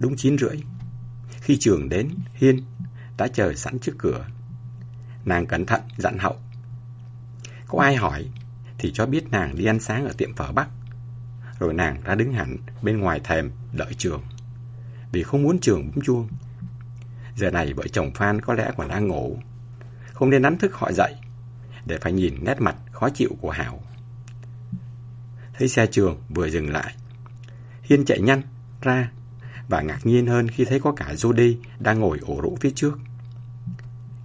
Đúng 9 rưỡi. Khi trường đến, Hiên đã chờ sẵn trước cửa. Nàng cẩn thận dặn hậu. Có ai hỏi thì cho biết nàng đi ăn sáng ở tiệm phở Bắc. Rồi nàng ra đứng hẳn bên ngoài thềm đợi trường. Vì không muốn trường bấm chuông. Giờ này vợ chồng Phan có lẽ còn đang ngủ. Không nên đánh thức họ dậy để phải nhìn nét mặt khó chịu của Hảo. Thấy xe trường vừa dừng lại. Hiên chạy nhanh ra và ngạc nhiên hơn khi thấy có cả Jody đang ngồi ổ rũ phía trước.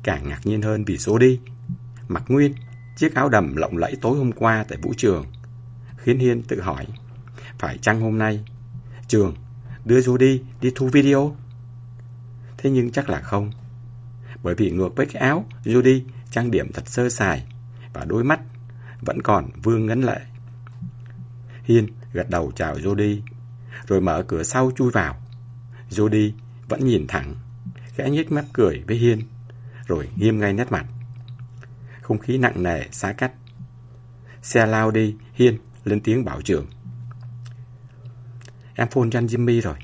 Càng ngạc nhiên hơn vì Jody mặc nguyên chiếc áo đầm lộng lẫy tối hôm qua tại vũ trường, khiến Hiên tự hỏi, phải chăng hôm nay trường đưa Jody đi thu video? Thế nhưng chắc là không, bởi vì ngược với cái áo, Jody trang điểm thật sơ sài và đôi mắt vẫn còn vương ngấn lệ. Hiên gật đầu chào Jody, rồi mở cửa sau chui vào. Jody vẫn nhìn thẳng, khẽ nhếch mép cười với Hiên, rồi nghiêm ngay nét mặt. Không khí nặng nề, xá cắt. Xe lao đi, Hiên lên tiếng bảo trưởng. Em phone cho anh Jimmy rồi.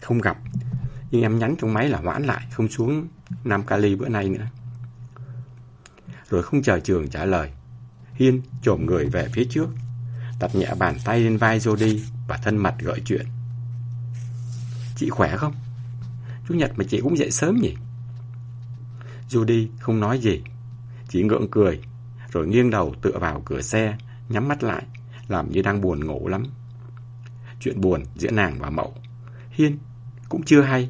Không gặp, nhưng em nhắn trong máy là hoãn lại, không xuống Nam Cali bữa nay nữa. Rồi không chờ trường trả lời. Hiên trồm người về phía trước, đặt nhẹ bàn tay lên vai Jody và thân mật gợi chuyện. Chị khỏe không? Chủ nhật mà chị cũng dậy sớm nhỉ? Judy không nói gì, chỉ ngượng cười, rồi nghiêng đầu tựa vào cửa xe, nhắm mắt lại, làm như đang buồn ngủ lắm. Chuyện buồn giữa nàng và Mậu, Hiên cũng chưa hay.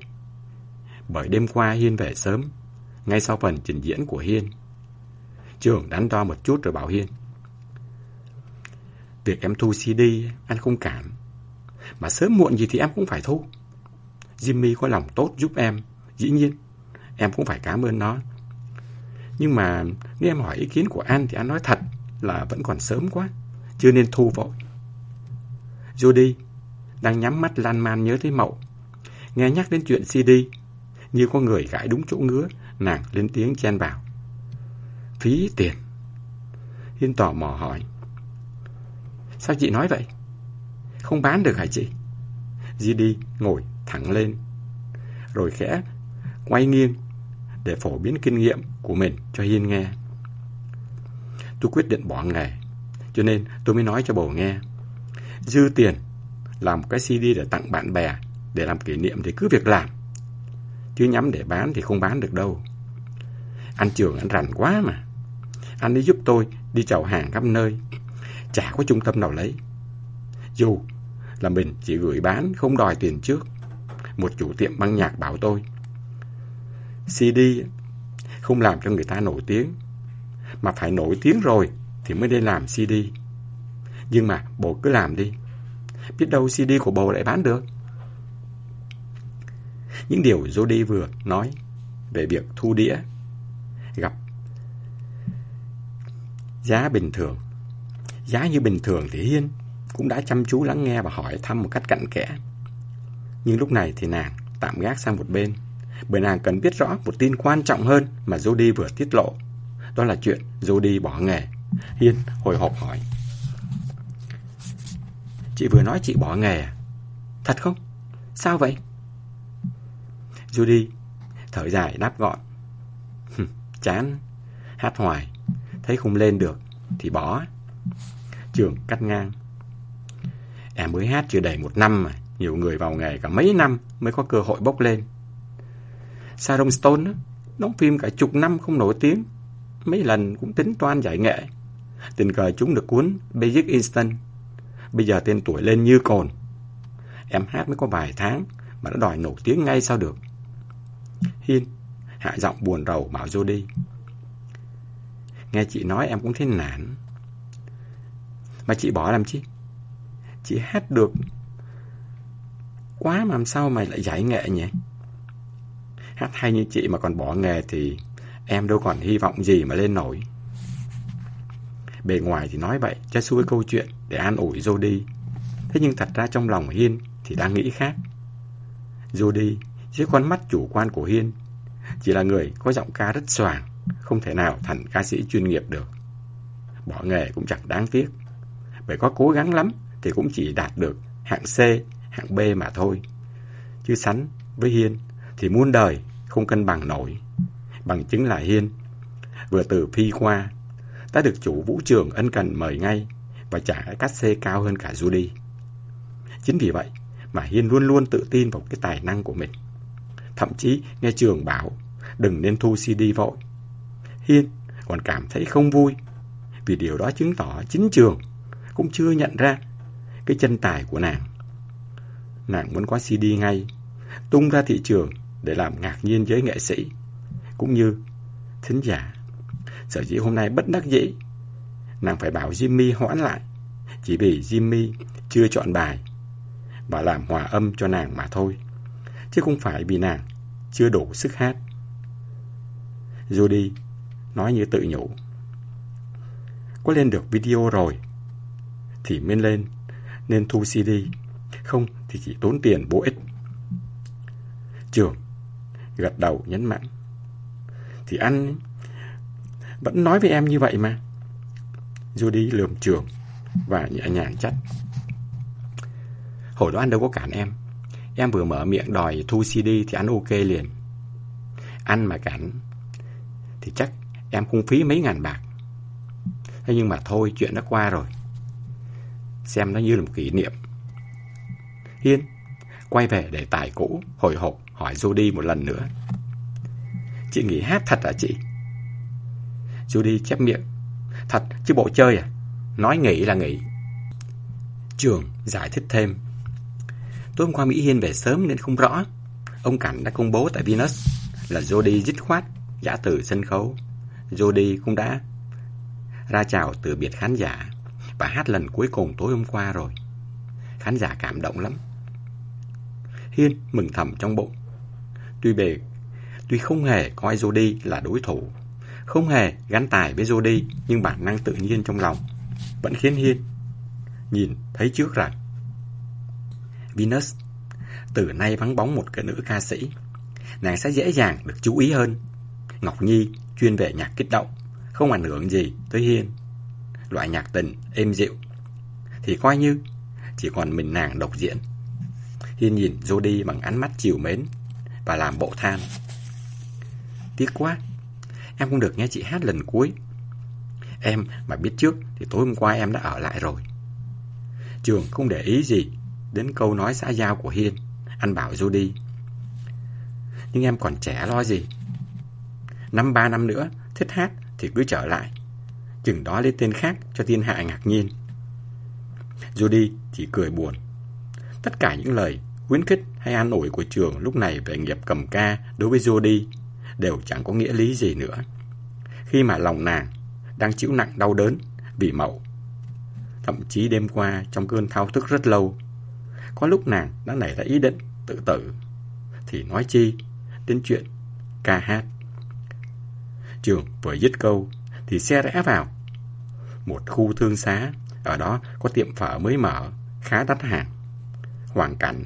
Bởi đêm qua Hiên về sớm, ngay sau phần trình diễn của Hiên. Trường đắn đo một chút rồi bảo Hiên. Việc em thu CD, anh không cảm. Mà sớm muộn gì thì em cũng phải thu. Jimmy có lòng tốt giúp em, dĩ nhiên, em cũng phải cảm ơn nó. Nhưng mà nếu em hỏi ý kiến của anh thì anh nói thật là vẫn còn sớm quá, chưa nên thu vội. Judy đang nhắm mắt lan man nhớ tới mậu. Nghe nhắc đến chuyện CD, như có người gãi đúng chỗ ngứa, nàng lên tiếng chen vào. Phí tiền. Hiên tò mò hỏi. Sao chị nói vậy? Không bán được hả chị? Judy ngồi thẳng lên, rồi khẽ quay nghiêng để phổ biến kinh nghiệm của mình cho Hiên nghe. Tôi quyết định bỏ nghề, cho nên tôi mới nói cho bồ nghe. Dư tiền, làm một cái CD để tặng bạn bè, để làm kỷ niệm thì cứ việc làm. Chứ nhắm để bán thì không bán được đâu. Anh trường anh rành quá mà. Anh đi giúp tôi đi chào hàng khắp nơi. Chả có trung tâm nào lấy. Dù là mình chỉ gửi bán không đòi tiền trước. Một chủ tiệm băng nhạc bảo tôi. CD không làm cho người ta nổi tiếng. Mà phải nổi tiếng rồi thì mới nên làm CD. Nhưng mà bộ cứ làm đi. Biết đâu CD của bố lại bán được. Những điều Jody vừa nói về việc thu đĩa, gặp giá bình thường. Giá như bình thường thì Hiên cũng đã chăm chú lắng nghe và hỏi thăm một cách cặn kẽ. Nhưng lúc này thì nàng tạm gác sang một bên, bởi nàng cần biết rõ một tin quan trọng hơn mà Jody vừa tiết lộ. Đó là chuyện Jody bỏ nghề. Hiên hồi hộp hỏi. Chị vừa nói chị bỏ nghề à? Thật không? Sao vậy? Judy thở dài đáp gọn. Chán, hát hoài, thấy không lên được thì bỏ. Trường cắt ngang. Em mới hát chưa đầy một năm mà, nhiều người vào nghề cả mấy năm mới có cơ hội bốc lên. Sharon Stone đóng phim cả chục năm không nổi tiếng, mấy lần cũng tính toan giải nghệ. Tình cờ chúng được cuốn Basic Instant. Bây giờ tên tuổi lên như cồn. Em hát mới có vài tháng mà đã đòi nổi tiếng ngay sao được. Hiên hạ giọng buồn rầu bảo Jody. Nghe chị nói em cũng thấy nản. Mà chị bỏ làm chi? Chị hát được quá mà làm sao mày lại giải nghệ nhỉ? Hát hay như chị mà còn bỏ nghề thì em đâu còn hy vọng gì mà lên nổi. Bề ngoài thì nói vậy cho xuôi câu chuyện để an ủi Jody. Thế nhưng thật ra trong lòng Hiên thì đang nghĩ khác. Jody dưới con mắt chủ quan của Hiên chỉ là người có giọng ca rất xoàng, không thể nào thành ca sĩ chuyên nghiệp được. Bỏ nghề cũng chẳng đáng tiếc, bởi có cố gắng lắm thì cũng chỉ đạt được hạng C, hạng B mà thôi. Chứ sánh với Hiên thì muôn đời không cân bằng nổi. Bằng chứng là Hiên vừa từ phi qua đã được chủ vũ trường ân cần mời ngay và trả cắt xê cao hơn cả Judy. Chính vì vậy mà Hiên luôn luôn tự tin vào cái tài năng của mình. Thậm chí nghe trường bảo, đừng nên thu CD vội. Hiên còn cảm thấy không vui, vì điều đó chứng tỏ chính trường cũng chưa nhận ra cái chân tài của nàng. Nàng muốn có CD ngay, tung ra thị trường để làm ngạc nhiên giới nghệ sĩ, cũng như thính giả. Sở dĩ hôm nay bất đắc dĩ, nàng phải bảo Jimmy hoãn lại, chỉ vì Jimmy chưa chọn bài và làm hòa âm cho nàng mà thôi, chứ không phải vì nàng chưa đủ sức hát. Judy nói như tự nhủ. Có lên được video rồi, thì nên lên, nên thu CD, không thì chỉ tốn tiền vô ích. Trường gật đầu nhấn mạnh. Thì anh vẫn nói với em như vậy mà. Judy lườm trường và nhẹ nhàng trách. Hồi đó anh đâu có cản em. Em vừa mở miệng đòi thu CD thì anh ok liền. Anh mà cản thì chắc em không phí mấy ngàn bạc. Thế nhưng mà thôi, chuyện đã qua rồi. Xem nó như là một kỷ niệm. Hiên quay về để tài cũ, hồi hộp hỏi Judy một lần nữa. Chị nghỉ hát thật à chị? Judy chép miệng. Thật, chứ bộ chơi à? Nói nghỉ là nghỉ. Trường giải thích thêm. Tối hôm qua Mỹ Hiên về sớm nên không rõ. Ông Cảnh đã công bố tại Venus là Jody dứt khoát giả từ sân khấu. Jody cũng đã ra chào từ biệt khán giả và hát lần cuối cùng tối hôm qua rồi. Khán giả cảm động lắm. Hiên mừng thầm trong bụng. Tuy bề, tuy không hề coi Jody là đối thủ, không hề gắn tài với Jody, nhưng bản năng tự nhiên trong lòng vẫn khiến Hiên nhìn thấy trước rằng Venus từ nay vắng bóng một cái nữ ca sĩ, nàng sẽ dễ dàng được chú ý hơn. Ngọc Nhi chuyên về nhạc kích động, không ảnh hưởng gì tới Hiên. Loại nhạc tình êm dịu thì coi như chỉ còn mình nàng độc diễn. Hiên nhìn Jody bằng ánh mắt chiều mến và làm bộ than. Tiếc quá, em không được nghe chị hát lần cuối. Em mà biết trước thì tối hôm qua em đã ở lại rồi. Trường không để ý gì đến câu nói xã giao của Hiên. Anh bảo Jody. Nhưng em còn trẻ lo gì. Năm ba năm nữa, thích hát thì cứ trở lại. Chừng đó lấy tên khác cho thiên hạ ngạc nhiên. Judy chỉ cười buồn. Tất cả những lời khuyến khích hay an ủi của trường lúc này về nghiệp cầm ca đối với Jody đều chẳng có nghĩa lý gì nữa. Khi mà lòng nàng đang chịu nặng đau đớn vì mậu. Thậm chí đêm qua trong cơn thao thức rất lâu, có lúc nàng đã nảy ra ý định tự tử, thì nói chi đến chuyện ca hát. Trường vừa dứt câu thì xe rẽ vào một khu thương xá, ở đó có tiệm phở mới mở, khá đắt hàng. Hoàng cảnh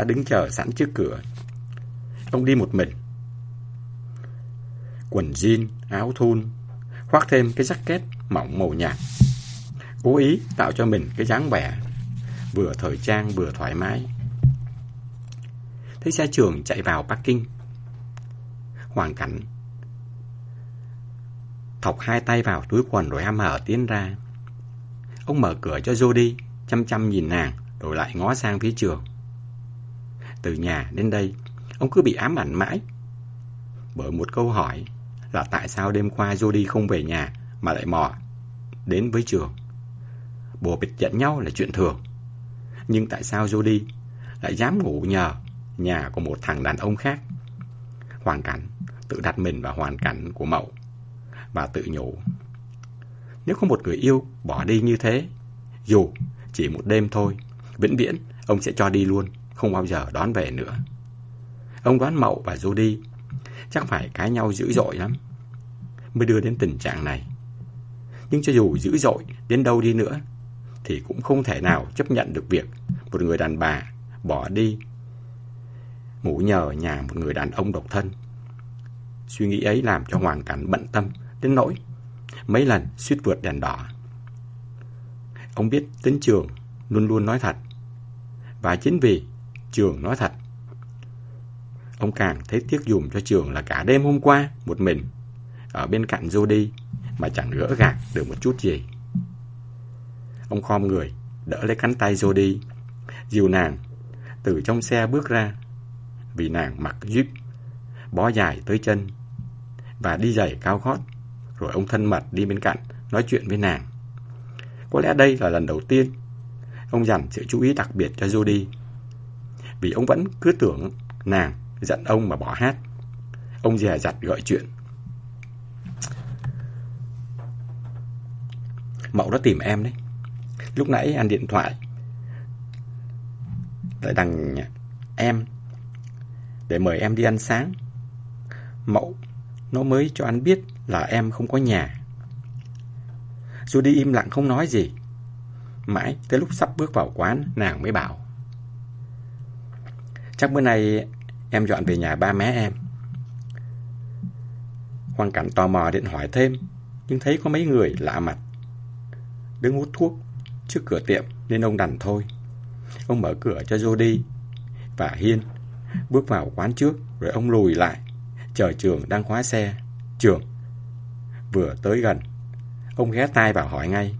đã đứng chờ sẵn trước cửa. Ông đi một mình. Quần jean, áo thun, khoác thêm cái jacket mỏng màu nhạt. Cố ý tạo cho mình cái dáng vẻ vừa thời trang vừa thoải mái. Thấy xe trường chạy vào parking. Hoàng cảnh thọc hai tay vào túi quần rồi ham hở tiến ra. Ông mở cửa cho Jody, chăm chăm nhìn nàng, rồi lại ngó sang phía trường. Từ nhà đến đây, ông cứ bị ám ảnh mãi. Bởi một câu hỏi là tại sao đêm qua Jody không về nhà mà lại mò đến với trường. Bồ bịch giận nhau là chuyện thường. Nhưng tại sao Jody lại dám ngủ nhờ nhà của một thằng đàn ông khác? Hoàn cảnh, tự đặt mình vào hoàn cảnh của Mậu và tự nhủ. Nếu có một người yêu bỏ đi như thế, dù chỉ một đêm thôi, vĩnh viễn ông sẽ cho đi luôn, không bao giờ đón về nữa. Ông đoán Mậu và Judy chắc phải cãi nhau dữ dội lắm, mới đưa đến tình trạng này. Nhưng cho dù dữ dội đến đâu đi nữa, thì cũng không thể nào chấp nhận được việc một người đàn bà bỏ đi ngủ nhờ nhà một người đàn ông độc thân. Suy nghĩ ấy làm cho Hoàng Cảnh bận tâm đến nỗi mấy lần suýt vượt đèn đỏ. Ông biết tính trường luôn luôn nói thật. Và chính vì trường nói thật Ông càng thấy tiếc dùm cho trường là cả đêm hôm qua, một mình, ở bên cạnh Jody mà chẳng gỡ gạc được một chút gì. Ông khom người, đỡ lấy cánh tay Jody, dìu nàng từ trong xe bước ra, vì nàng mặc jeep, bó dài tới chân và đi giày cao gót, rồi ông thân mật đi bên cạnh nói chuyện với nàng. Có lẽ đây là lần đầu tiên ông dành sự chú ý đặc biệt cho Jody, vì ông vẫn cứ tưởng nàng giận ông mà bỏ hát. Ông dè dặt gợi chuyện. Mậu đã tìm em đấy. Lúc nãy ăn điện thoại lại đằng em để mời em đi ăn sáng. Mậu nó mới cho anh biết là em không có nhà. Judy im lặng không nói gì. Mãi tới lúc sắp bước vào quán, nàng mới bảo. Chắc bữa nay em dọn về nhà ba mẹ em. Hoàng Cảnh tò mò điện hỏi thêm, nhưng thấy có mấy người lạ mặt. Đứng hút thuốc trước cửa tiệm nên ông đành thôi. Ông mở cửa cho Jody và Hiên bước vào quán trước rồi ông lùi lại chờ Trường đang khóa xe. Trường vừa tới gần, ông ghé tai vào hỏi ngay.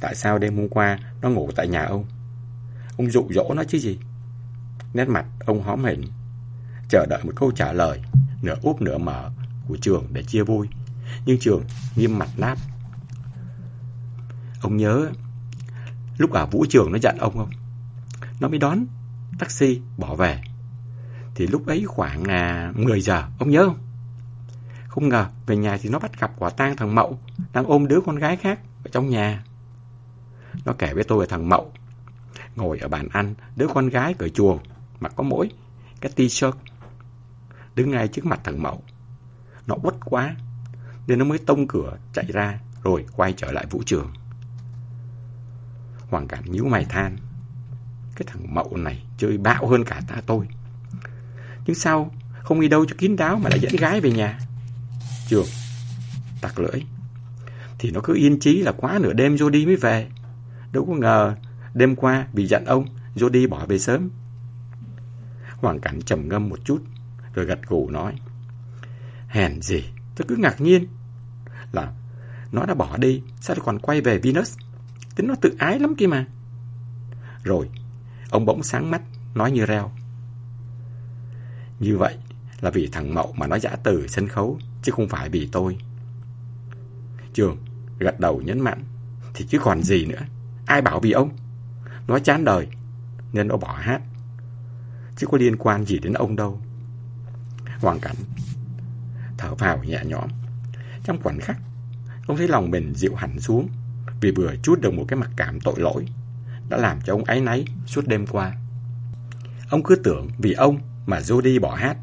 Tại sao đêm hôm qua nó ngủ tại nhà ông? Ông dụ dỗ nó chứ gì? Nét mặt ông hóm hình, chờ đợi một câu trả lời, nửa úp nửa mở của Trường để chia vui. Nhưng Trường nghiêm mặt đáp. Ông nhớ lúc ở vũ trường nó giận ông không? Nó mới đón taxi bỏ về. Thì lúc ấy khoảng à, 10 giờ, ông nhớ không? Không ngờ về nhà thì nó bắt gặp quả tang thằng Mậu đang ôm đứa con gái khác ở trong nhà. Nó kể với tôi về thằng Mậu ngồi ở bàn ăn, đứa con gái cởi chuồng mà có mỗi cái t-shirt đứng ngay trước mặt thằng Mậu. Nó uất quá nên nó mới tông cửa chạy ra rồi quay trở lại vũ trường. Hoàng Cảnh nhíu mày than. Cái thằng Mậu này chơi bạo hơn cả ta tôi. Nhưng sao không đi đâu cho kín đáo mà lại dẫn gái về nhà? Trường, tặc lưỡi. Thì nó cứ yên chí là quá nửa đêm Jody mới về. Đâu có ngờ đêm qua bị giận ông, Jody bỏ về sớm. Hoàng Cảnh trầm ngâm một chút, rồi gật gù nói. Hèn gì, tôi cứ ngạc nhiên. Là nó đã bỏ đi, sao lại còn quay về Venus? Tính nó tự ái lắm kia mà. Rồi, ông bỗng sáng mắt, nói như reo. Như vậy là vì thằng Mậu mà nó giả từ sân khấu, chứ không phải vì tôi. Trường gật đầu nhấn mạnh, thì chứ còn gì nữa. Ai bảo vì ông? Nó chán đời, nên nó bỏ hát. Chứ có liên quan gì đến ông đâu. Hoàng cảnh thở vào nhẹ nhõm. Trong khoảnh khắc, ông thấy lòng mình dịu hẳn xuống vì vừa chút được một cái mặc cảm tội lỗi đã làm cho ông áy náy suốt đêm qua. Ông cứ tưởng vì ông mà Jody bỏ hát.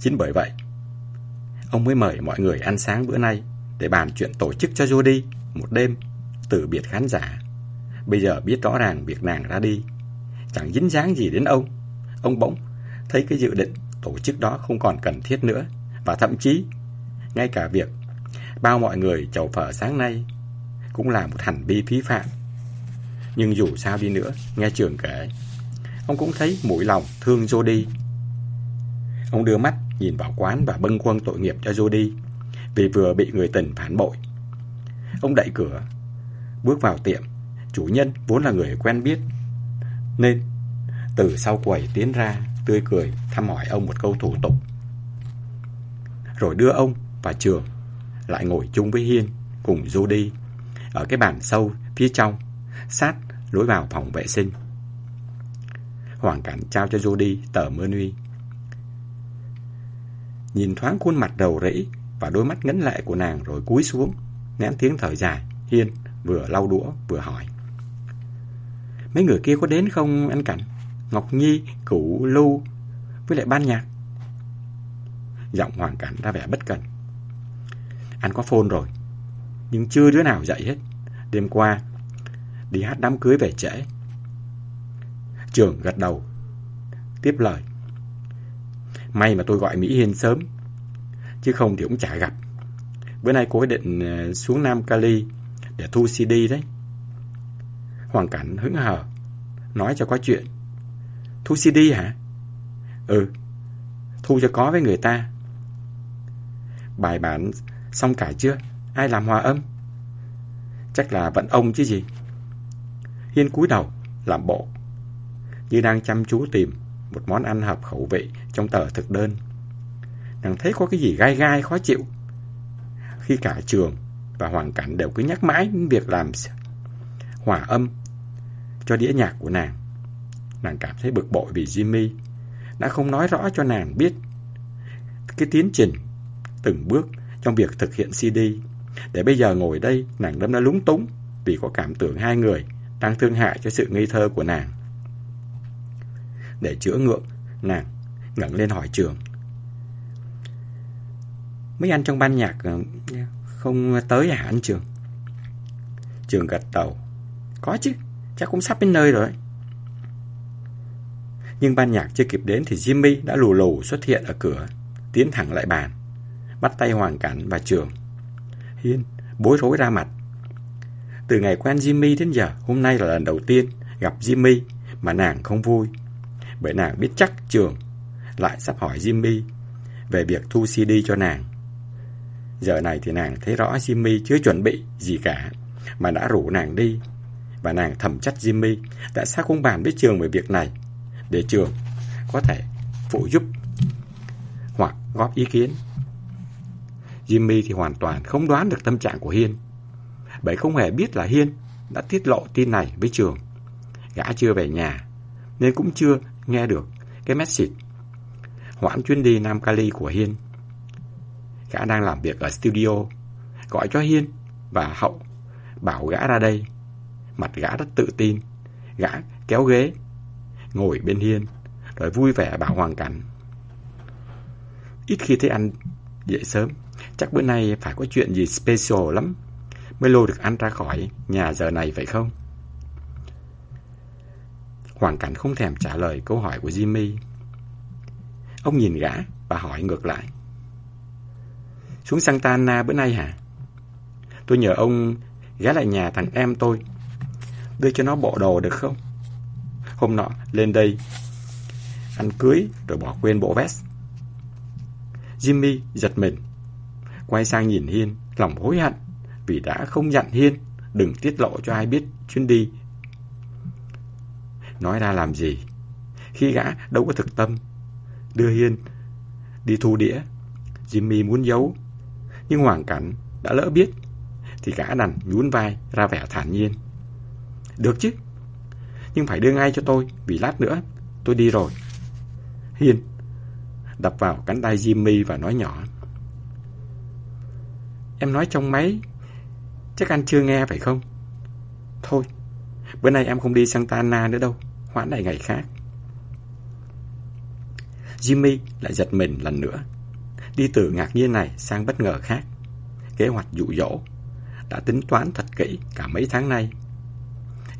Chính bởi vậy, ông mới mời mọi người ăn sáng bữa nay để bàn chuyện tổ chức cho Jody một đêm từ biệt khán giả. Bây giờ biết rõ ràng việc nàng ra đi, chẳng dính dáng gì đến ông. Ông bỗng thấy cái dự định tổ chức đó không còn cần thiết nữa và thậm chí ngay cả việc bao mọi người chầu phở sáng nay cũng là một hành vi phí phạm. Nhưng dù sao đi nữa, nghe trường kể, ông cũng thấy mũi lòng thương Jody. Ông đưa mắt nhìn vào quán và bâng quân tội nghiệp cho Jody vì vừa bị người tình phản bội. Ông đẩy cửa, bước vào tiệm. Chủ nhân vốn là người quen biết, nên từ sau quầy tiến ra, tươi cười thăm hỏi ông một câu thủ tục. Rồi đưa ông và Trường lại ngồi chung với Hiên cùng du đi ở cái bàn sâu phía trong, sát lối vào phòng vệ sinh. Hoàng Cảnh trao cho Jody tờ mơ nuy. Nhìn thoáng khuôn mặt đầu rẫy và đôi mắt ngấn lệ của nàng rồi cúi xuống, nén tiếng thở dài, Hiên vừa lau đũa vừa hỏi. Mấy người kia có đến không anh Cảnh? Ngọc Nhi, Cửu, Lưu với lại ban nhạc. Giọng Hoàng Cảnh ra vẻ bất cần. Anh có phone rồi, nhưng chưa đứa nào dậy hết. Đêm qua, đi hát đám cưới về trễ. Trường gật đầu, tiếp lời. May mà tôi gọi Mỹ Hiên sớm, chứ không thì cũng chả gặp. Bữa nay cô ấy định ờ, xuống Nam Cali để thu CD đấy. Hoàng Cảnh hứng hờ, nói cho có chuyện. Thu CD hả? Ừ, thu cho có với người ta. Bài bản xong cải chưa? Ai làm hòa âm? Chắc là vẫn ông chứ gì. Hiên cúi đầu, làm bộ. Như đang chăm chú tìm một món ăn hợp khẩu vị trong tờ thực đơn. Nàng thấy có cái gì gai gai khó chịu. Khi cả trường và hoàn cảnh đều cứ nhắc mãi việc làm hòa âm cho đĩa nhạc của nàng. Nàng cảm thấy bực bội vì Jimmy đã không nói rõ cho nàng biết cái tiến trình từng bước trong việc thực hiện CD. Để bây giờ ngồi đây, nàng đâm đã lúng túng vì có cảm tưởng hai người đang thương hại cho sự ngây thơ của nàng. Để chữa ngượng, nàng ngẩng lên hỏi trường. Mấy anh trong ban nhạc ờ, không tới à anh Trường? Trường gật đầu. Có chứ, chắc cũng sắp đến nơi rồi. Nhưng ban nhạc chưa kịp đến thì Jimmy đã lù lù xuất hiện ở cửa, tiến thẳng lại bàn, bắt tay Hoàng Cảnh và Trường. Hiên bối rối ra mặt. Từ ngày quen Jimmy đến giờ, hôm nay là lần đầu tiên gặp Jimmy mà nàng không vui. Bởi nàng biết chắc Trường lại sắp hỏi Jimmy về việc thu CD cho nàng. Giờ này thì nàng thấy rõ Jimmy chưa chuẩn bị gì cả, mà đã rủ nàng đi. Và nàng thầm trách Jimmy tại sao không bàn với Trường về việc này, để Trường có thể phụ giúp hoặc góp ý kiến. Jimmy thì hoàn toàn không đoán được tâm trạng của Hiên. Bởi không hề biết là Hiên đã tiết lộ tin này với Trường. Gã chưa về nhà, nên cũng chưa nghe được cái message hoãn chuyến đi Nam Cali của Hiên. Gã đang làm việc ở studio, gọi cho Hiên và Hậu bảo gã ra đây. Mặt gã rất tự tin, gã kéo ghế, ngồi bên Hiên, rồi vui vẻ bảo Hoàng Cảnh. Ít khi thấy anh dậy sớm, chắc bữa nay phải có chuyện gì special lắm mới lôi được anh ra khỏi nhà giờ này phải không? Hoàng Cảnh không thèm trả lời câu hỏi của Jimmy. Ông nhìn gã và hỏi ngược lại. Xuống Santa Ana bữa nay hả? Tôi nhờ ông ghé lại nhà thằng em tôi. Đưa cho nó bộ đồ được không? Hôm nọ lên đây ăn cưới rồi bỏ quên bộ vest. Jimmy giật mình. Quay sang nhìn Hiên, lòng hối hận vì đã không dặn Hiên đừng tiết lộ cho ai biết chuyến đi. Nói ra làm gì? Khi gã đâu có thực tâm. Đưa Hiên đi thu đĩa. Jimmy muốn giấu nhưng hoàn cảnh đã lỡ biết Thì gã đành nhún vai ra vẻ thản nhiên Được chứ nhưng phải đưa ngay cho tôi, Vì lát nữa tôi đi rồi. Hiên Đập vào cánh tay Jimmy và nói nhỏ. Em nói trong máy, Chắc anh chưa nghe phải không? Thôi, Bữa nay em không đi Santa Ana nữa đâu, Hoãn lại ngày khác. Jimmy lại giật mình lần nữa, Đi từ ngạc nhiên này sang bất ngờ khác. Kế hoạch dụ dỗ Đã tính toán thật kỹ cả mấy tháng nay.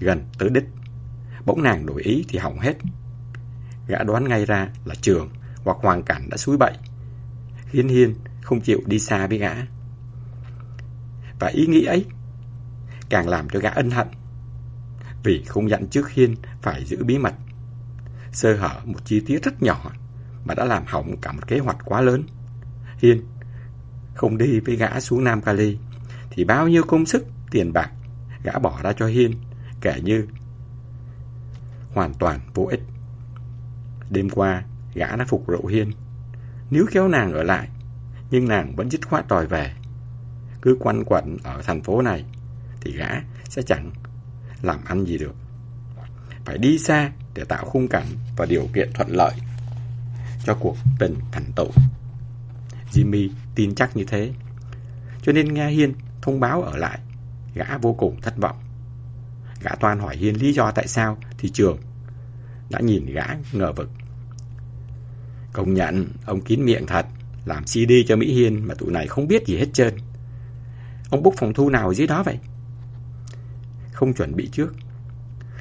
Gần tới đích. Bỗng nàng đổi ý thì hỏng hết. Gã đoán ngay ra là trường Hoặc hoàn cảnh đã suối bậy. Khiến hiên không chịu đi xa với gã. Và ý nghĩ ấy Càng làm cho gã ân hận. Vì không dặn trước Hiên Phải giữ bí mật. Sơ hở một chi tiết rất nhỏ Mà đã làm hỏng cả một kế hoạch quá lớn. Hiên không đi với gã xuống Nam Cali thì bao nhiêu công sức, tiền bạc gã bỏ ra cho Hiên kể như hoàn toàn vô ích. Đêm qua, gã đã phục rượu Hiên. Nếu kéo nàng ở lại, nhưng nàng vẫn dứt khoát đòi về. Cứ quanh quẩn ở thành phố này, thì gã sẽ chẳng làm ăn gì được. Phải đi xa để tạo khung cảnh và điều kiện thuận lợi cho cuộc tình thành tựu. Jimmy tin chắc như thế. Cho nên nghe Hiên thông báo ở lại, gã vô cùng thất vọng. Gã toan hỏi Hiên lý do tại sao thì trường đã nhìn gã ngờ vực. Công nhận, ông kín miệng thật, làm CD cho Mỹ Hiên mà tụi này không biết gì hết trơn. Ông búc phòng thu nào ở dưới đó vậy? Không chuẩn bị trước.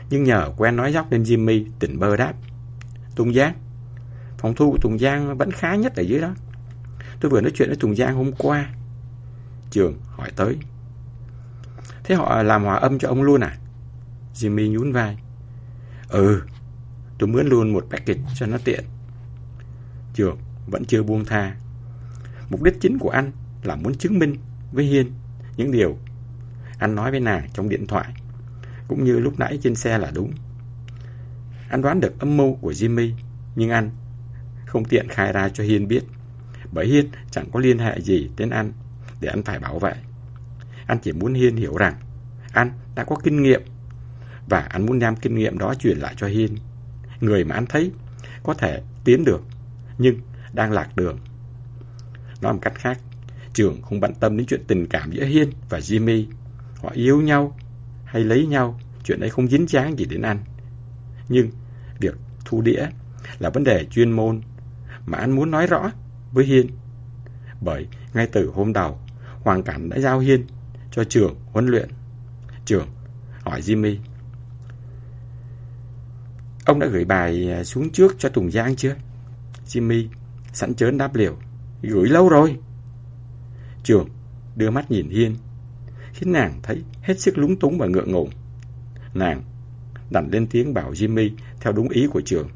Nhưng nhờ quen nói dóc nên Jimmy tỉnh bơ đáp. Tùng Giang, phòng thu của Tùng Giang vẫn khá nhất ở dưới đó. Tôi vừa nói chuyện với Tùng Giang hôm qua. Trường hỏi tới. Thế họ làm hòa âm cho ông luôn à? Jimmy nhún vai. Ừ, tôi mướn luôn một package cho nó tiện. Trường vẫn chưa buông tha. Mục đích chính của anh là muốn chứng minh với Hiên những điều anh nói với nàng trong điện thoại, cũng như lúc nãy trên xe là đúng. Anh đoán được âm mưu của Jimmy, nhưng anh không tiện khai ra cho Hiên biết, bởi Hiên chẳng có liên hệ gì đến anh để anh phải bảo vệ. Anh chỉ muốn Hiên hiểu rằng anh đã có kinh nghiệm và anh muốn đem kinh nghiệm đó truyền lại cho Hiên, người mà anh thấy có thể tiến được nhưng đang lạc đường. Nói một cách khác, Trường không bận tâm đến chuyện tình cảm giữa Hiên và Jimmy. Họ yêu nhau hay lấy nhau, chuyện ấy không dính dáng gì đến anh. Nhưng việc thu đĩa là vấn đề chuyên môn mà anh muốn nói rõ với Hiên. Bởi ngay từ hôm đầu, Hoàng Cảnh đã giao Hiên cho trường huấn luyện. Trường hỏi Jimmy. Ông đã gửi bài à, xuống trước cho Tùng Giang chưa? Jimmy sẵn chớn đáp liều. Gửi lâu rồi. Trường đưa mắt nhìn Hiên, khiến nàng thấy hết sức lúng túng và ngượng ngùng. Nàng đành lên tiếng bảo Jimmy theo đúng ý của trường.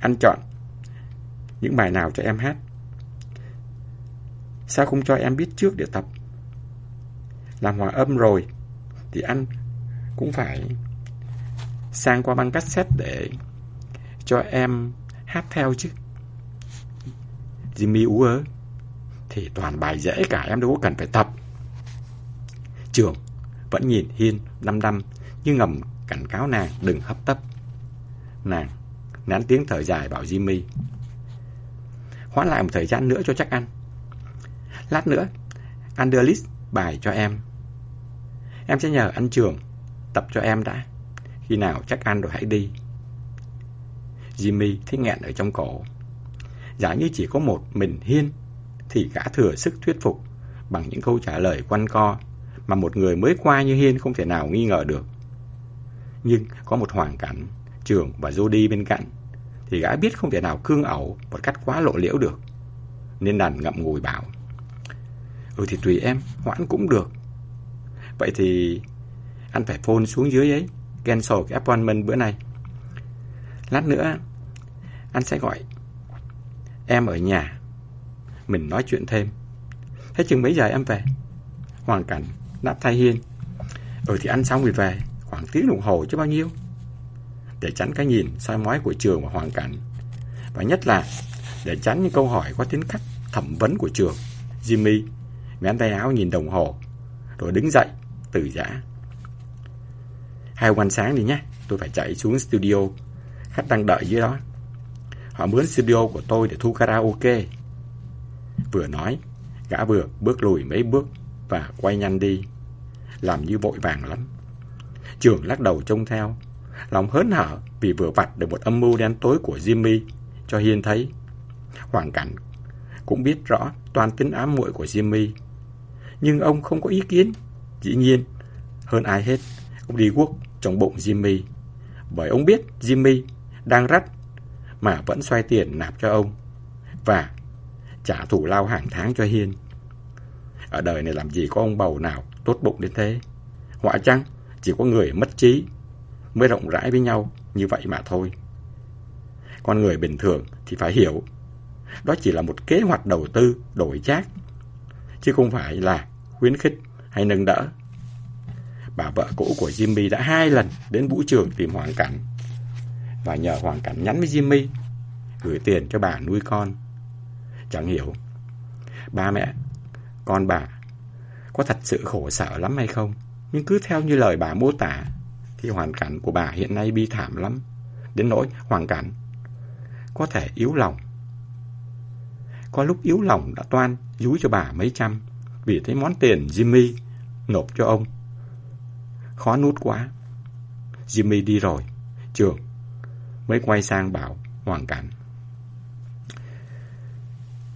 Anh chọn những bài nào cho em hát? Sao không cho em biết trước để tập? Làm hòa âm rồi thì anh cũng phải sang qua băng cassette để cho em hát theo chứ. Jimmy ú ớ. Thì toàn bài dễ cả em đâu có cần phải tập. Trường vẫn nhìn Hiên đăm đăm như ngầm cảnh cáo nàng đừng hấp tấp. Nàng nán tiếng thở dài bảo Jimmy. Hoãn lại một thời gian nữa cho chắc ăn. Lát nữa, anh đưa list bài cho em. Em sẽ nhờ anh trường tập cho em đã. Khi nào chắc ăn rồi hãy đi. Jimmy thấy nghẹn ở trong cổ. Giả như chỉ có một mình Hiên thì gã thừa sức thuyết phục bằng những câu trả lời quanh co mà một người mới qua như Hiên không thể nào nghi ngờ được. Nhưng có một hoàn cảnh, Trường và Jody bên cạnh thì gã biết không thể nào cương ẩu một cách quá lộ liễu được. Nên đành ngậm ngùi bảo. Ừ thì tùy em, hoãn cũng được. Vậy thì anh phải phone xuống dưới ấy, cancel cái appointment bữa nay. Lát nữa anh sẽ gọi em ở nhà mình nói chuyện thêm. Thế chừng mấy giờ em về? Hoàng Cảnh đáp thay Hiên. Ừ thì ăn xong rồi về, khoảng tiếng đồng hồ chứ bao nhiêu. Để tránh cái nhìn soi mói của trường và Hoàng Cảnh. Và nhất là để tránh những câu hỏi có tính cách thẩm vấn của trường. Jimmy vén tay áo nhìn đồng hồ, rồi đứng dậy, từ giã. Hai quan sáng đi nhé, tôi phải chạy xuống studio. Khách đang đợi dưới đó. Họ mướn studio của tôi để thu karaoke. Vừa nói, gã vừa bước lùi mấy bước và quay nhanh đi, làm như vội vàng lắm. Trường lắc đầu trông theo, lòng hớn hở vì vừa vặt được một âm mưu đen tối của Jimmy cho Hiên thấy. Hoàn cảnh cũng biết rõ toàn tính ám muội của Jimmy. Nhưng ông không có ý kiến. Dĩ nhiên, hơn ai hết, ông đi guốc trong bụng Jimmy. Bởi ông biết Jimmy đang rắt mà vẫn xoay tiền nạp cho ông. Và trả thù lao hàng tháng cho Hiên. Ở đời này làm gì có ông bầu nào tốt bụng đến thế. Họa chăng chỉ có người mất trí mới rộng rãi với nhau như vậy mà thôi. Con người bình thường thì phải hiểu, đó chỉ là một kế hoạch đầu tư đổi chác, chứ không phải là khuyến khích hay nâng đỡ. Bà vợ cũ của Jimmy đã hai lần đến vũ trường tìm Hoàng Cảnh. Và nhờ Hoàng Cảnh nhắn với Jimmy, gửi tiền cho bà nuôi con. Chẳng hiểu, Ba mẹ, Con bà Có thật sự khổ sở lắm hay không? Nhưng cứ theo như lời bà mô tả, Thì hoàn cảnh của bà hiện nay bi thảm lắm. Đến nỗi hoàn cảnh Có thể yếu lòng. Có lúc yếu lòng đã toan Dúi cho bà mấy trăm Vì thấy món tiền Jimmy Nộp cho ông. Khó nút quá Jimmy đi rồi Trường mới quay sang bảo Hoàng Cảnh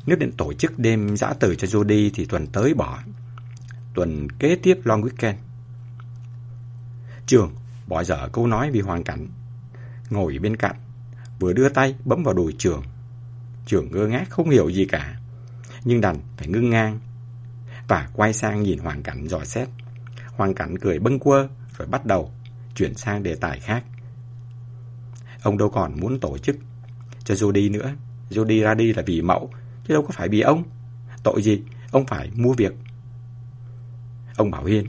nếu định tổ chức đêm giã từ cho Jody thì tuần tới bỏ. Tuần kế tiếp long weekend. Trường bỏ dở câu nói vì hoàn cảnh. Ngồi bên cạnh, vừa đưa tay bấm vào đùi trường. Trường ngơ ngác không hiểu gì cả, nhưng đành phải ngưng ngang. Và quay sang nhìn hoàn cảnh dò xét. Hoàng cảnh cười bâng quơ rồi bắt đầu chuyển sang đề tài khác. Ông đâu còn muốn tổ chức cho Jody nữa. Jody ra đi là vì mẫu chứ đâu có phải vì ông. Tội gì, ông phải mua việc. Ông Bảo Hiên.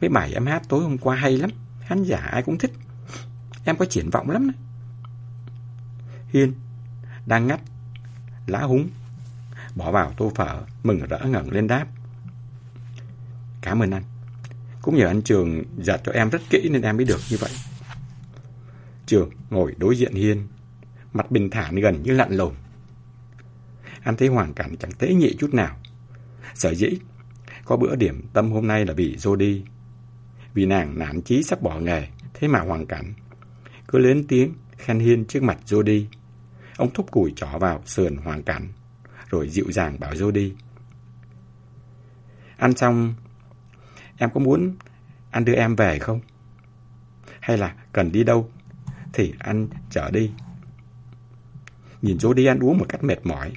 Mấy bài em hát tối hôm qua hay lắm, khán giả ai cũng thích. Em có triển vọng lắm. Hiên đang ngắt lá húng, bỏ vào tô phở, mừng rỡ ngẩng lên đáp. Cảm ơn anh. Cũng nhờ anh Trường dặn cho em rất kỹ nên em mới được như vậy. Trường ngồi đối diện Hiên, mặt bình thản gần như lặn lồn. Anh thấy hoàn cảnh chẳng tế nhị chút nào. Sở dĩ, có bữa điểm tâm hôm nay là vì Jody. Vì nàng nản chí sắp bỏ nghề, thế mà hoàn cảnh. Cứ lên tiếng khen Hiên trước mặt Jody. Ông thúc củi trỏ vào sườn hoàn cảnh, rồi dịu dàng bảo Jody. Ăn xong, em có muốn anh đưa em về không? Hay là cần đi đâu thì anh chở đi. Nhìn Jody ăn uống một cách mệt mỏi,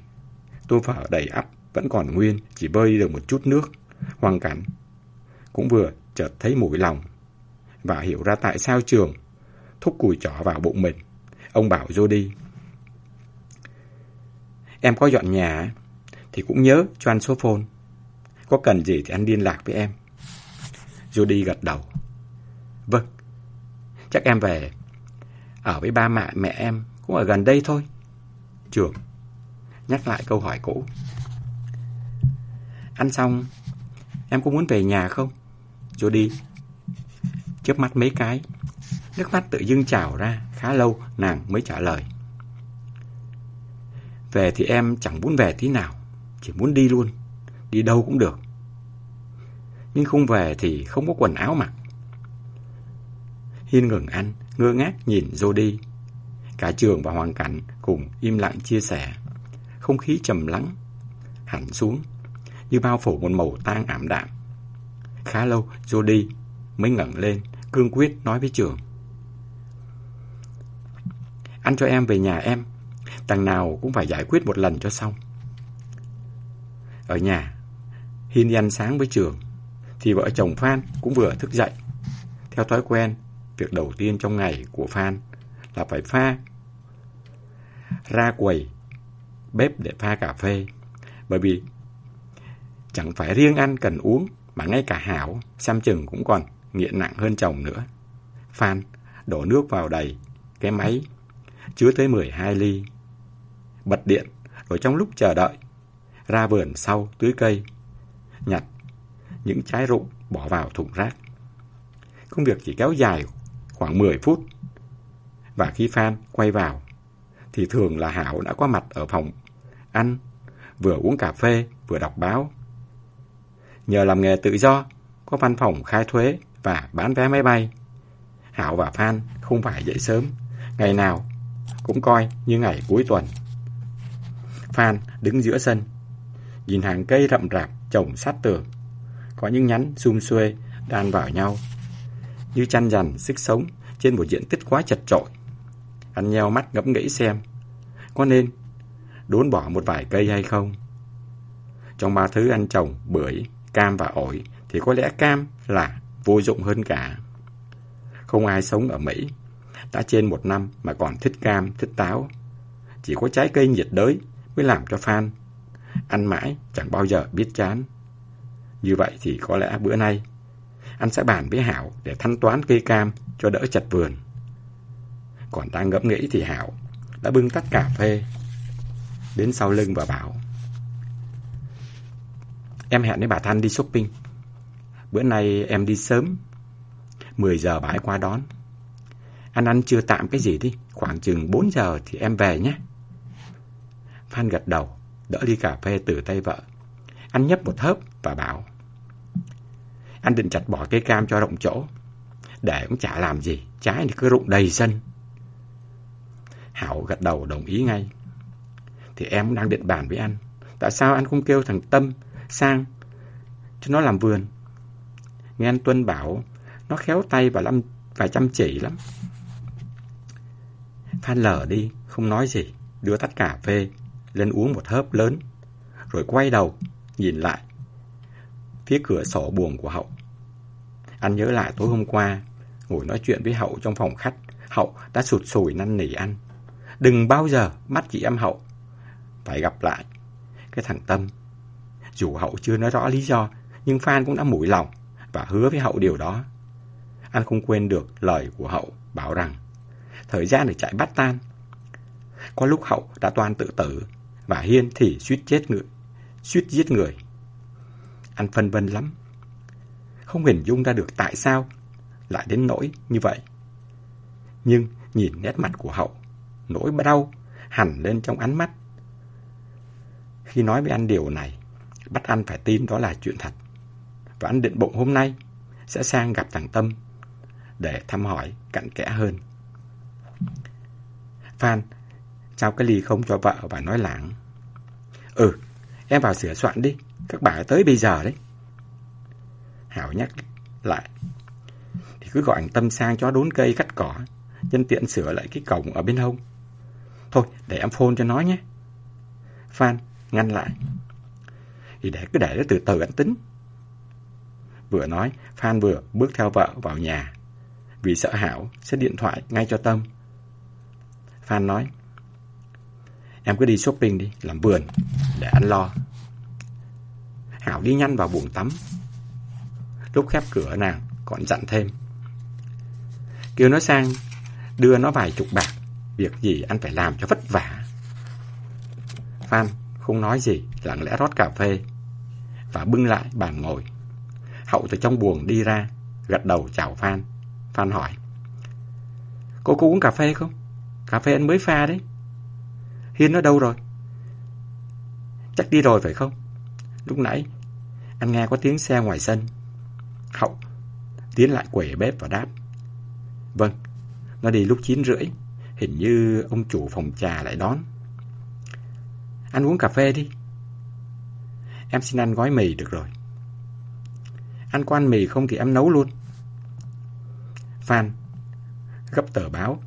tôi phở đầy ắp vẫn còn nguyên, chỉ bơi được một chút nước. Hoàn cảnh cũng vừa chợt thấy mũi lòng và hiểu ra tại sao trường thúc cùi trỏ vào bụng mình. Ông bảo Jody Em có dọn nhà thì cũng nhớ cho anh số phone. Có cần gì thì anh liên lạc với em. Judy gật đầu. Vâng, chắc em về ở với ba mẹ mẹ em cũng ở gần đây thôi. Trường nhắc lại câu hỏi cũ. Ăn xong, em có muốn về nhà không? Judy chớp mắt mấy cái, nước mắt tự dưng trào ra, khá lâu nàng mới trả lời. Về thì em chẳng muốn về tí nào, chỉ muốn đi luôn, đi đâu cũng được. Nhưng không về thì không có quần áo mặc. Hiên ngừng ăn, ngơ ngác nhìn Jody. Cả trường và hoàn cảnh cùng im lặng chia sẻ. Không khí trầm lắng, hẳn xuống, như bao phủ một màu tang ảm đạm. Khá lâu, Jody mới ngẩng lên, cương quyết nói với trường. Anh cho em về nhà em, Đằng nào cũng phải giải quyết một lần cho xong. Ở nhà, Hiên đi ăn sáng với trường, thì vợ chồng Phan cũng vừa thức dậy. Theo thói quen, việc đầu tiên trong ngày của Phan là phải pha ra quầy bếp để pha cà phê. Bởi vì chẳng phải riêng ăn cần uống mà ngay cả Hảo, xem chừng cũng còn nghiện nặng hơn chồng nữa. Phan đổ nước vào đầy cái máy chứa tới 12 ly bật điện, rồi trong lúc chờ đợi, ra vườn sau tưới cây, nhặt những trái rụng bỏ vào thùng rác. Công việc chỉ kéo dài khoảng 10 phút. Và khi Phan quay vào, thì thường là Hảo đã có mặt ở phòng ăn, vừa uống cà phê, vừa đọc báo. Nhờ làm nghề tự do, có văn phòng khai thuế và bán vé máy bay. Hảo và Phan không phải dậy sớm, ngày nào cũng coi như ngày cuối tuần. Phan đứng giữa sân, nhìn hàng cây rậm rạp trồng sát tường. Có những nhánh xum xuê đan vào nhau, như chăn dằn sức sống trên một diện tích quá chật trội. Anh nheo mắt ngẫm nghĩ xem, có nên đốn bỏ một vài cây hay không? Trong ba thứ ăn trồng, bưởi, cam và ổi thì có lẽ cam là vô dụng hơn cả. Không ai sống ở Mỹ đã trên một năm mà còn thích cam, thích táo. Chỉ có trái cây nhiệt đới mới làm cho fan ăn mãi chẳng bao giờ biết chán. Như vậy thì có lẽ bữa nay anh sẽ bàn với Hảo để thanh toán cây cam cho đỡ chặt vườn. Còn đang ngẫm nghĩ thì Hảo đã bưng tắt cà phê đến sau lưng và bảo Em hẹn với bà Thanh đi shopping. Bữa nay em đi sớm. 10 giờ bà ấy qua đón. Anh ăn chưa tạm cái gì đi. Khoảng chừng 4 giờ thì em về nhé. Phan gật đầu, đỡ ly cà phê từ tay vợ. Anh nhấp một hớp và bảo anh định chặt bỏ cây cam cho rộng chỗ Để cũng chả làm gì Trái thì cứ rụng đầy sân Hảo gật đầu đồng ý ngay Thì em cũng đang định bàn với anh Tại sao anh không kêu thằng Tâm sang cho nó làm vườn Nghe anh Tuân bảo Nó khéo tay và, lâm, và chăm chỉ lắm Phan lờ đi Không nói gì Đưa tách cà phê lên uống một hớp lớn, rồi quay đầu, nhìn lại. Phía cửa sổ buồng của Hậu. Anh nhớ lại tối hôm qua, ngồi nói chuyện với Hậu trong phòng khách, Hậu đã sụt sùi năn nỉ anh. Đừng bao giờ mắt chị em Hậu phải gặp lại cái thằng Tâm. Dù Hậu chưa nói rõ lý do, nhưng Phan cũng đã mũi lòng và hứa với Hậu điều đó. Anh không quên được lời của Hậu bảo rằng thời gian để chạy bắt tan. Có lúc Hậu đã toàn tự tử và Hiên thì suýt chết người, suýt giết người. Anh phân vân lắm. Không hình dung ra được tại sao lại đến nỗi như vậy. Nhưng nhìn nét mặt của Hậu, nỗi đau hẳn lên trong ánh mắt. Khi nói với anh điều này, bắt anh phải tin đó là chuyện thật. Và anh định bụng hôm nay sẽ sang gặp thằng Tâm để thăm hỏi cặn kẽ hơn. Phan trao cái ly không cho vợ và nói lảng. Ừ, em vào sửa soạn đi, các bà tới bây giờ đấy. Hảo nhắc lại. Thì cứ gọi anh Tâm sang cho đốn cây cắt cỏ, nhân tiện sửa lại cái cổng ở bên hông. Thôi, để em phone cho nó nhé. Phan ngăn lại. Thì để cứ để nó từ từ anh tính. Vừa nói, Phan vừa bước theo vợ vào nhà. Vì sợ Hảo sẽ điện thoại ngay cho Tâm. Phan nói, em cứ đi shopping đi, làm vườn, để anh lo. Hảo đi nhanh vào buồng tắm. Lúc khép cửa nàng còn dặn thêm. Kêu nó sang đưa nó vài chục bạc, việc gì anh phải làm cho vất vả. Phan không nói gì, lặng lẽ rót cà phê và bưng lại bàn ngồi. Hậu từ trong buồng đi ra, gật đầu chào Phan. Phan hỏi. Cô có uống cà phê không? Cà phê anh mới pha đấy. Hiên nó đâu rồi? Chắc đi rồi phải không? Lúc nãy, anh nghe có tiếng xe ngoài sân. Hậu tiến lại quầy bếp và đáp. Vâng, nó đi lúc 9 rưỡi. Hình như ông chủ phòng trà lại đón. ăn uống cà phê đi. Em xin ăn gói mì được rồi. ăn quan mì không thì em nấu luôn. Phan gấp tờ báo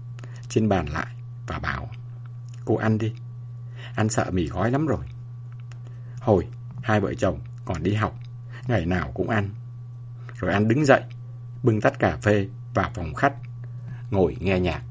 trên bàn lại và bảo Cô ăn đi. ăn sợ mì gói lắm rồi. Hồi, hai vợ chồng còn đi học, ngày nào cũng ăn. Rồi anh đứng dậy, bưng tách cà phê vào phòng khách, ngồi nghe nhạc.